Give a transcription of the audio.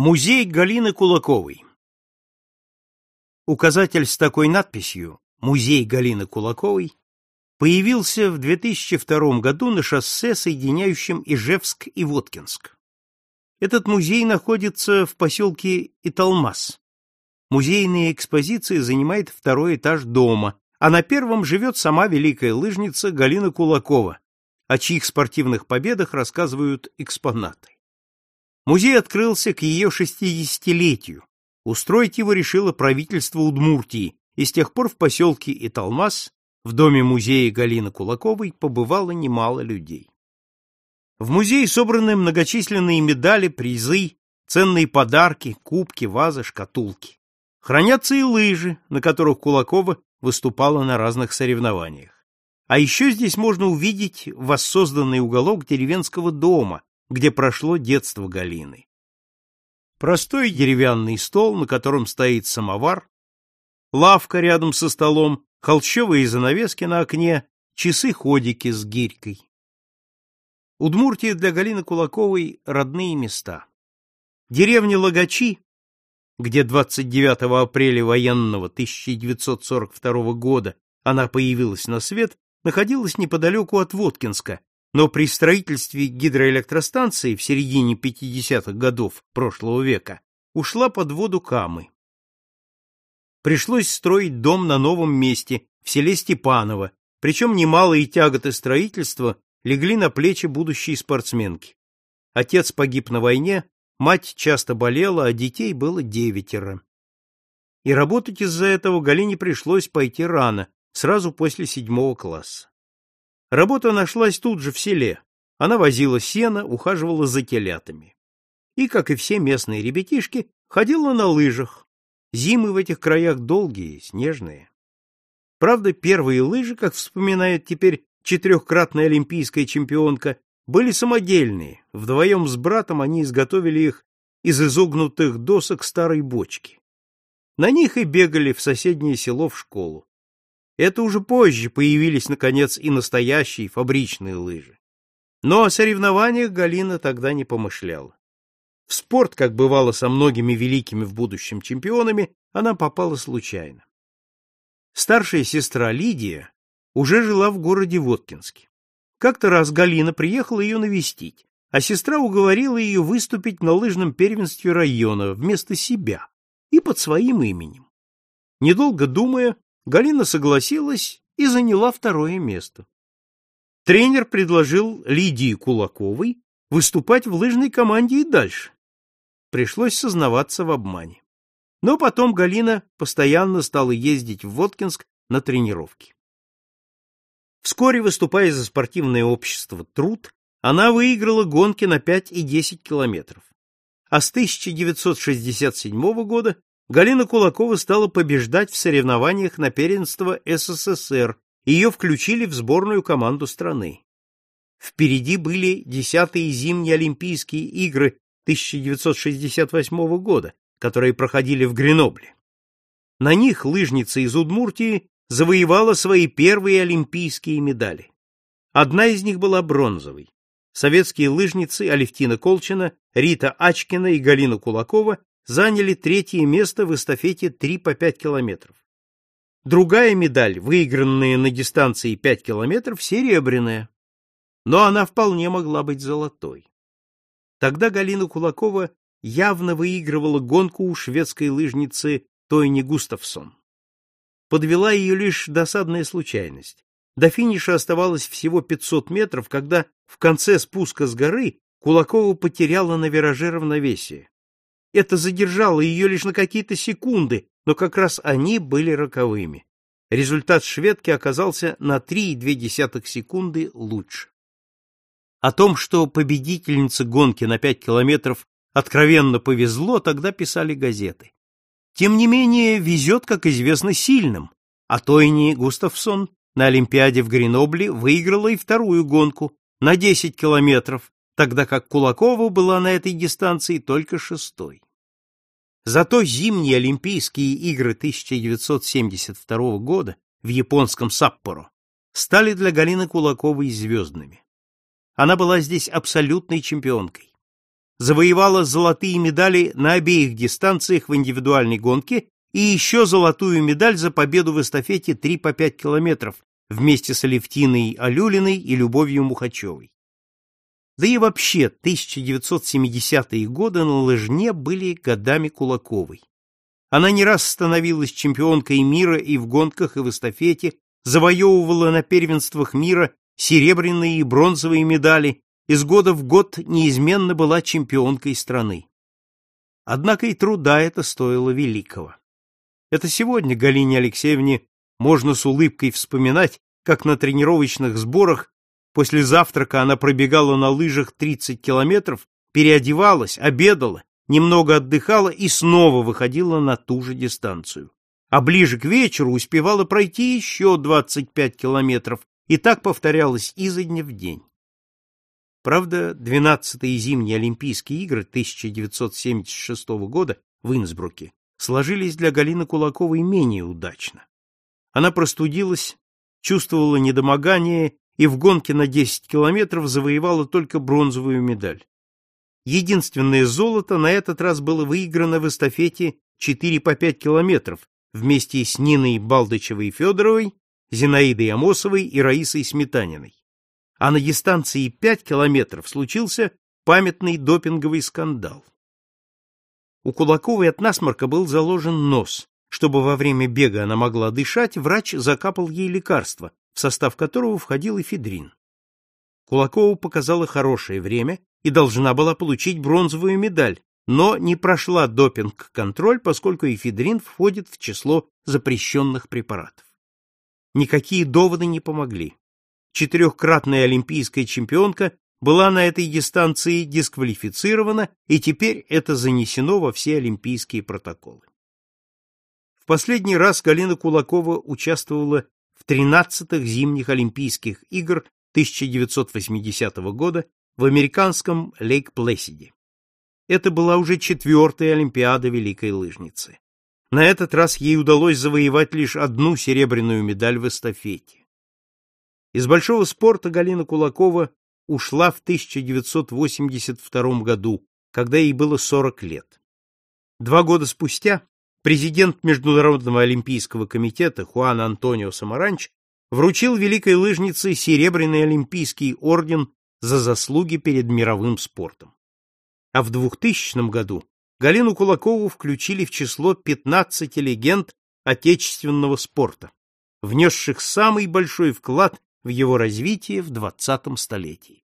Музей Галины Кулаковой Указатель с такой надписью «Музей Галины Кулаковой» появился в 2002 году на шоссе, соединяющем Ижевск и Воткинск. Этот музей находится в поселке Италмас. Музейная экспозиция занимает второй этаж дома, а на первом живет сама великая лыжница Галина Кулакова, о чьих спортивных победах рассказывают экспонаты. Музей открылся к ее шестидесятилетию. Устроить его решило правительство Удмуртии, и с тех пор в поселке Италмас, в доме музея Галины Кулаковой, побывало немало людей. В музее собраны многочисленные медали, призы, ценные подарки, кубки, вазы, шкатулки. Хранятся и лыжи, на которых Кулакова выступала на разных соревнованиях. А еще здесь можно увидеть воссозданный уголок деревенского дома, где прошло детство Галины. Простой деревянный стол, на котором стоит самовар, лавка рядом со столом, холщовые занавески на окне, часы-ходики с гирькой. Удмуртия для Галины Кулаковой родные места. Деревня Лагачи, где 29 апреля военного 1942 года она появилась на свет, находилась неподалеку от Воткинска, но при строительстве гидроэлектростанции в середине 50-х годов прошлого века ушла под воду Камы. Пришлось строить дом на новом месте, в селе Степаново, причем немалые тяготы строительства легли на плечи будущей спортсменки. Отец погиб на войне, мать часто болела, а детей было девятеро. И работать из-за этого Галине пришлось пойти рано, сразу после седьмого класса. Работа нашлась тут же в селе. Она возила сено, ухаживала за телятами. И, как и все местные ребятишки, ходила на лыжах. Зимы в этих краях долгие, снежные. Правда, первые лыжи, как вспоминает теперь четырехкратная олимпийская чемпионка, были самодельные. Вдвоем с братом они изготовили их из изогнутых досок старой бочки. На них и бегали в соседнее село в школу. Это уже позже появились, наконец, и настоящие фабричные лыжи. Но о соревнованиях Галина тогда не помышляла. В спорт, как бывало со многими великими в будущем чемпионами, она попала случайно. Старшая сестра Лидия уже жила в городе Воткинске. Как-то раз Галина приехала ее навестить, а сестра уговорила ее выступить на лыжном первенстве района вместо себя и под своим именем. Недолго думая, Галина согласилась и заняла второе место. Тренер предложил Лидии Кулаковой выступать в лыжной команде и дальше. Пришлось сознаваться в обмане. Но потом Галина постоянно стала ездить в Воткинск на тренировки. Вскоре, выступая за спортивное общество «Труд», она выиграла гонки на 5 и 10 километров. А с 1967 года Галина Кулакова стала побеждать в соревнованиях на первенство СССР, ее включили в сборную команду страны. Впереди были десятые зимние Олимпийские игры 1968 года, которые проходили в Гренобле. На них лыжница из Удмуртии завоевала свои первые олимпийские медали. Одна из них была бронзовой. Советские лыжницы Алевтина Колчина, Рита Ачкина и Галина Кулакова заняли третье место в эстафете 3 по 5 километров. Другая медаль, выигранная на дистанции 5 километров, серебряная, но она вполне могла быть золотой. Тогда Галина Кулакова явно выигрывала гонку у шведской лыжницы Тойни Густавсон. Подвела ее лишь досадная случайность. До финиша оставалось всего 500 метров, когда в конце спуска с горы Кулакова потеряла на вираже равновесие. Это задержало ее лишь на какие-то секунды, но как раз они были роковыми. Результат шведки оказался на 3,2 секунды лучше. О том, что победительнице гонки на 5 километров откровенно повезло, тогда писали газеты. Тем не менее, везет, как известно, сильным, а Тойни Густавсон на Олимпиаде в Гренобле выиграла и вторую гонку на 10 километров, тогда как Кулакова была на этой дистанции только шестой. Зато зимние Олимпийские игры 1972 года в японском Саппоро стали для Галины Кулаковой звездными. Она была здесь абсолютной чемпионкой. завоевала золотые медали на обеих дистанциях в индивидуальной гонке и еще золотую медаль за победу в эстафете 3 по 5 километров вместе с Алевтиной Алюлиной и Любовью Мухачевой. Да и вообще 1970-е годы на лыжне были годами Кулаковой. Она не раз становилась чемпионкой мира и в гонках, и в эстафете, завоевывала на первенствах мира серебряные и бронзовые медали, из года в год неизменно была чемпионкой страны. Однако и труда это стоило великого. Это сегодня Галине Алексеевне можно с улыбкой вспоминать, как на тренировочных сборах после завтрака она пробегала на лыжах 30 километров, переодевалась, обедала, немного отдыхала и снова выходила на ту же дистанцию. А ближе к вечеру успевала пройти еще 25 километров, и так повторялось изо дня в день. Правда, 12-е зимние Олимпийские игры 1976 года в Инсбруке сложились для Галины Кулаковой менее удачно. Она простудилась, чувствовала недомогание и в гонке на 10 километров завоевала только бронзовую медаль. Единственное золото на этот раз было выиграно в эстафете 4 по 5 километров вместе с Ниной Балдычевой-Федоровой, Зинаидой Амосовой и Раисой Сметаниной. А на дистанции 5 километров случился памятный допинговый скандал. У Кулаковой от насморка был заложен нос. Чтобы во время бега она могла дышать, врач закапал ей лекарство, в состав которого входил эфедрин. Кулакова показала хорошее время и должна была получить бронзовую медаль, но не прошла допинг-контроль, поскольку эфедрин входит в число запрещенных препаратов. Никакие доводы не помогли. Четырехкратная олимпийская чемпионка была на этой дистанции дисквалифицирована, и теперь это занесено во все олимпийские протоколы. В последний раз Галина Кулакова участвовала 13-х зимних Олимпийских игр 1980 года в американском Лейк-Плэсиде. Это была уже четвертая Олимпиада великой лыжницы. На этот раз ей удалось завоевать лишь одну серебряную медаль в эстафете. Из большого спорта Галина Кулакова ушла в 1982 году, когда ей было 40 лет. Два года спустя президент Международного олимпийского комитета Хуан Антонио Самаранч вручил великой лыжнице Серебряный олимпийский орден за заслуги перед мировым спортом. А в 2000 году Галину Кулакову включили в число 15 легенд отечественного спорта, внесших самый большой вклад в его развитие в 20 столетии.